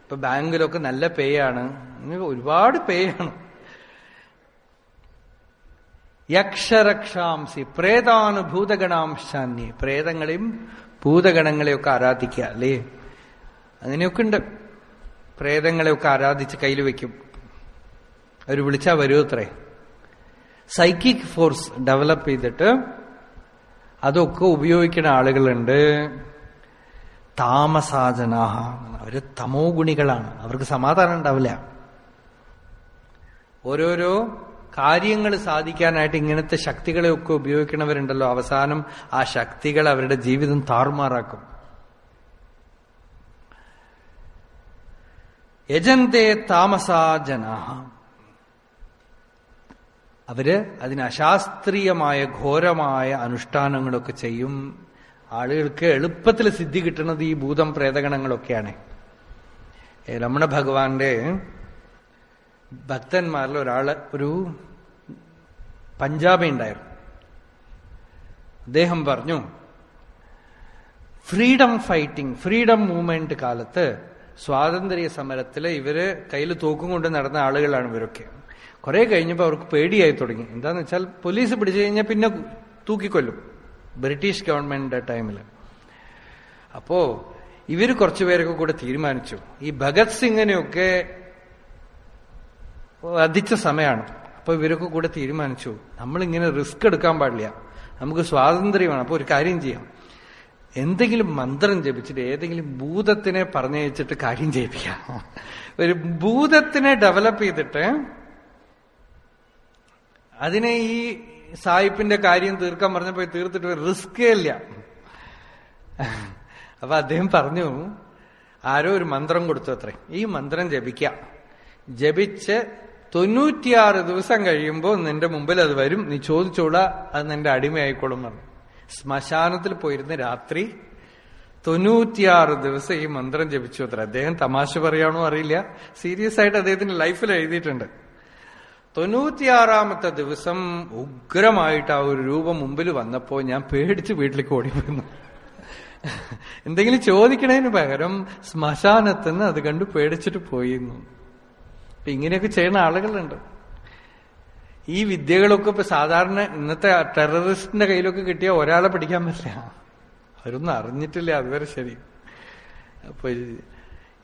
S1: ഇപ്പൊ ബാങ്കിലൊക്കെ നല്ല പേയാണ് ഒരുപാട് പേയാണ് യക്ഷരക്ഷാംസി പ്രേതാനുഭൂതഗണാംശാന്യ പ്രേതങ്ങളെയും ഭൂതഗണങ്ങളെയൊക്കെ ആരാധിക്കുക അല്ലേ? അങ്ങനെയൊക്കെ ഉണ്ട്. പ്രേതങ്ങളെയൊക്കെ ആരാധിച്ച് കയ്യിൽ വെക്കും. അവർ വിളിച്ചാൽ വരൂ അത്രേ. സൈക്കിക് ഫോഴ്സ് ഡെവലപ്പ് ചെയ്തിട്ട് അതൊക്കെ ഉപയോഗിക്കുന്ന ആളുകളുണ്ട്. താമസാജനാഹ അവർ തമോ ഗുണികളാണ്. അവർക്ക് സമാധാനം ഉണ്ടാവില്ല. ഓരോരോ കാര്യങ്ങൾ സാധിക്കാനായിട്ട് ഇങ്ങനത്തെ ശക്തികളെയൊക്കെ ഉപയോഗിക്കണവരുണ്ടല്ലോ. അവസാനം ആ ശക്തികൾ അവരുടെ ജീവിതം താറുമാറാക്കും. യജന്തേ താമസാ ജനാഹ അവർ അതിന് അശാസ്ത്രീയമായ ഘോരമായ അനുഷ്ഠാനങ്ങളൊക്കെ ചെയ്യും. ആളുകൾക്ക് എളുപ്പത്തിൽ സിദ്ധി കിട്ടുന്നത് ഈ ഭൂതം പ്രേതഗണങ്ങളൊക്കെയാണ്. രമണ ഭഗവാന്റെ ഭക്തന്മാരിൽ ഒരാൾ ഒരു പഞ്ചാബി ഉണ്ടായിരുന്നു. അദ്ദേഹം പറഞ്ഞു ഫ്രീഡം ഫൈറ്റിംഗ് ഫ്രീഡം മൂവ്മെന്റ് കാലത്ത് സ്വാതന്ത്ര്യ സമരത്തിൽ ഇവർ കയ്യിൽ തോക്കും കൊണ്ട് നടന്ന ആളുകളാണ് ഇവരൊക്കെ. കുറെ കഴിഞ്ഞപ്പോൾ അവർക്ക് പേടിയായി തുടങ്ങി. എന്താന്ന് വെച്ചാൽ പോലീസ് പിടിച്ചു കഴിഞ്ഞാൽ പിന്നെ തൂക്കിക്കൊല്ലും. ബ്രിട്ടീഷ് ഗവൺമെന്റിന്റെ ടൈമിൽ അപ്പോ ഇവർ കുറച്ചുപേരൊക്കെ കൂടെ തീരുമാനിച്ചു. ഈ ഭഗത് സിംഗിനെയൊക്കെ വധിച്ച സമയമാണ് അപ്പൊ ഇവരൊക്കെ കൂടെ തീരുമാനിച്ചു. നമ്മളിങ്ങനെ റിസ്ക് എടുക്കാൻ പാടില്ല. നമുക്ക് സ്വാതന്ത്ര്യമാണ്. അപ്പൊ ഒരു കാര്യം ചെയ്യാം. എന്തെങ്കിലും മന്ത്രം ജപിച്ചിട്ട് ഏതെങ്കിലും ഭൂതത്തിനെ പറഞ്ഞയച്ചിട്ട് കാര്യം ചെയ്യിപ്പിക്കാം ഒരു ഭൂതത്തിനെ ഡെവലപ്പ് ചെയ്തിട്ട് അതിനെ ഈ സായിപ്പിന്റെ കാര്യം തീർക്കാൻ പറഞ്ഞപ്പോ തീർത്തിട്ട് റിസ്കേ ഇല്ല. അപ്പൊ അദ്ദേഹം പറഞ്ഞു ആരോ ഒരു മന്ത്രം കൊടുത്തു അത്രേ. ഈ മന്ത്രം ജപിക്കാം. ജപിച്ച് തൊണ്ണൂറ്റിയാറ് ദിവസം കഴിയുമ്പോൾ നിന്റെ മുമ്പിൽ അത് വരും. നീ ചോദിച്ചോളാ അത് നിന്റെ അടിമയായിക്കോളും പറഞ്ഞു. ശ്മശാനത്തിൽ പോയിരുന്ന രാത്രി തൊണ്ണൂറ്റിയാറ് ദിവസം ഈ മന്ത്രം ജപിച്ചു അത്ര. അദ്ദേഹം തമാശ പറയാണോ അറിയില്ല. സീരിയസ് ആയിട്ട് അദ്ദേഹത്തിന്റെ ലൈഫിൽ എഴുതിയിട്ടുണ്ട്. തൊണ്ണൂറ്റിയാറാമത്തെ ദിവസം ഉഗ്രമായിട്ട് ആ ഒരു രൂപം മുമ്പിൽ വന്നപ്പോ ഞാൻ പേടിച്ച് വീട്ടിലേക്ക് ഓടിപ്പോയിരുന്നു. എന്തെങ്കിലും ചോദിക്കണതിന് പകരം ശ്മശാനത്തിന് അത് കണ്ട് പേടിച്ചിട്ട് പോയിരുന്നു. അപ്പൊ ഇങ്ങനെയൊക്കെ ചെയ്യുന്ന ആളുകളുണ്ട്. ഈ വിദ്യകളൊക്കെ ഇപ്പൊ സാധാരണ ഇന്നത്തെ ടെററിസ്റ്റിന്റെ കയ്യിലൊക്കെ കിട്ടിയ ഒരാളെ പിടിക്കാൻ പറ്റില്ല. അവരൊന്നും അറിഞ്ഞിട്ടില്ല അതുവരെ ശരി. അപ്പൊ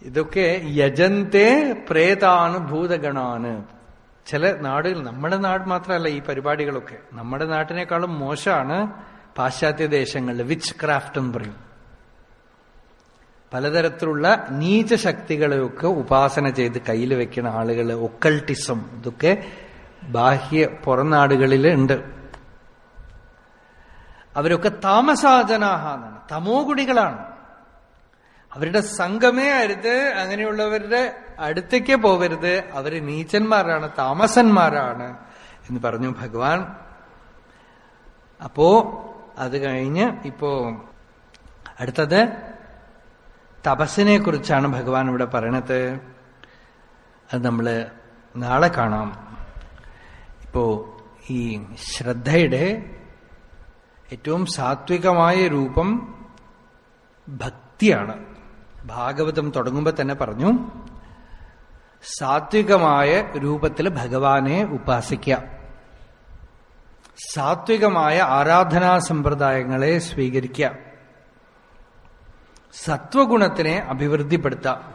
S1: ഇതൊക്കെ യജന്തേ പ്രേതാണ് ഭൂതഗണാണ് ചില നാടുകൾ നമ്മുടെ നാട് മാത്രമല്ല ഈ പരിപാടികളൊക്കെ നമ്മുടെ നാട്ടിനേക്കാളും മോശമാണ് പാശ്ചാത്യ ദേശങ്ങളിൽ വിച്ച് ക്രാഫ്റ്റ് എന്ന് പറയും. പലതരത്തിലുള്ള നീചശക്തികളെയൊക്കെ ഉപാസന ചെയ്ത് കയ്യിൽ വെക്കുന്ന ആളുകൾ ഒക്കൾട്ടിസം ഇതൊക്കെ ബാഹ്യ പുറം നാടുകളിൽ ഉണ്ട്. അവരൊക്കെ താമസാജനാഹ എന്നാണ് തമോ ഗുണികളാണ് അവരുടെ സംഘമേ അരുത് അങ്ങനെയുള്ളവരുടെ അടുത്തേക്ക് പോകരുത്. അവർ നീച്ചന്മാരാണ് താമസന്മാരാണ് എന്ന് പറഞ്ഞു ഭഗവാൻ. അപ്പോ അത് കഴിഞ്ഞ് ഇപ്പോ അടുത്തത് തപസ്സിനെ കുറിച്ചാണ് ഭഗവാൻ ഇവിടെ പറയണത്. അത് നമ്മൾ നാളെ കാണാം. ഇപ്പോ ഈ ശ്രദ്ധയുടെ ഏറ്റവും സാത്വികമായ രൂപം ഭക്തിയാണ്. ഭാഗവതം തുടങ്ങുമ്പോൾ തന്നെ പറഞ്ഞു സാത്വികമായ രൂപത്തിൽ ഭഗവാനെ ഉപാസിക്കാം. സാത്വികമായ ആരാധനാ സമ്പ്രദായങ്ങളെ സ്വീകരിക്കാം. സത്വഗുണത്തിനെ അഭിവൃദ്ധിപ്പെടുത്താം.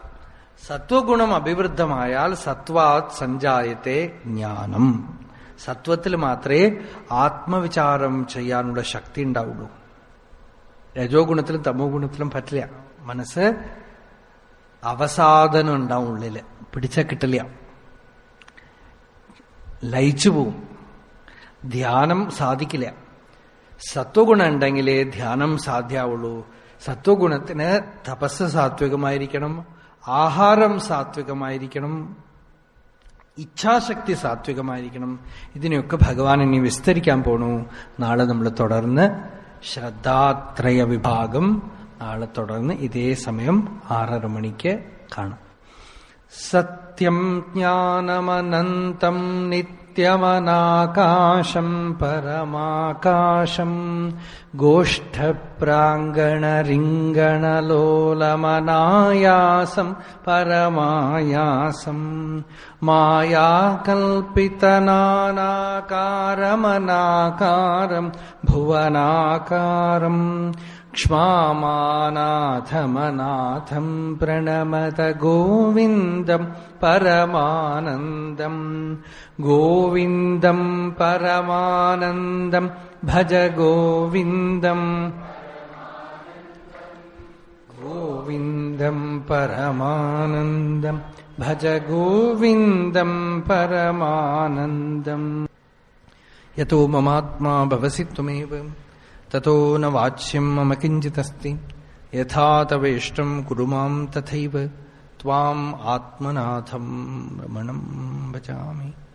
S1: സത്വഗുണം അഭിവൃദ്ധമായാൽ സത്വാത് സഞ്ചായത്തെ ജ്ഞാനം. സത്വത്തിൽ മാത്രമേ ആത്മവിചാരം ചെയ്യാനുള്ള ശക്തി ഉണ്ടാവുള്ളൂ. രജോ ഗുണത്തിലും തമോ ഗുണത്തിലും പറ്റില്ല. മനസ്സ് അവസാദനം ഉണ്ടാവും ഉള്ളിൽ. പിടിച്ച കിട്ടില്ല ലയിച്ചു പോവും. ധ്യാനം സാധിക്കില്ല. സത്വഗുണം ഉണ്ടെങ്കിലേ ധ്യാനം സാധ്യാവുള്ളൂ. സത്വഗുണത്തിന് തപസ് സാത്വികമായിരിക്കണം. ആഹാരം സാത്വികമായിരിക്കണം. ഇച്ഛാശക്തി സാത്വികമായിരിക്കണം. ഇതിനെയൊക്കെ ഭഗവാൻ ഇനി വിസ്തരിക്കാൻ പോണു. നാളെ നമ്മൾ തുടർന്ന് ശ്രദ്ധാത്രയ വിഭാഗം നാളെ തുടർന്ന് ഇതേ സമയം ആറര മണിക്ക് കാണാം. സത്യം ജ്ഞാനമനന്തം നിത്യമനാകാശം പരമാകാശം ഗോഷ്ഠപ്രാങ്കണരിംഗണലോലമനായാസം പരമായാസം മായാകൽപ്പിതനാനാകാരമനാകാരം ഭുവനാകാരം ക്ഷ്മാമാനാഥമനാഥം പ്രണമത ഗോവിന്ദം പരമാനന്ദം. ഗോവിന്ദം പരമാനന്ദം ഭജ ഗോവിന്ദം. ഗോവിന്ദം പരമാനന്ദം ഭജ ഗോവിന്ദം പരമാനന്ദം. യഥോ മമാത്മാ ഭവസി ത്വമേവ. തോ ന വാച്യം മമ കിഞ്ചിതസ്തി. യഥാ തവേഷ്ടം കുരു മാം തഥൈവ. ത്വാം ആത്മനാഥം രമണം ഭജാമി.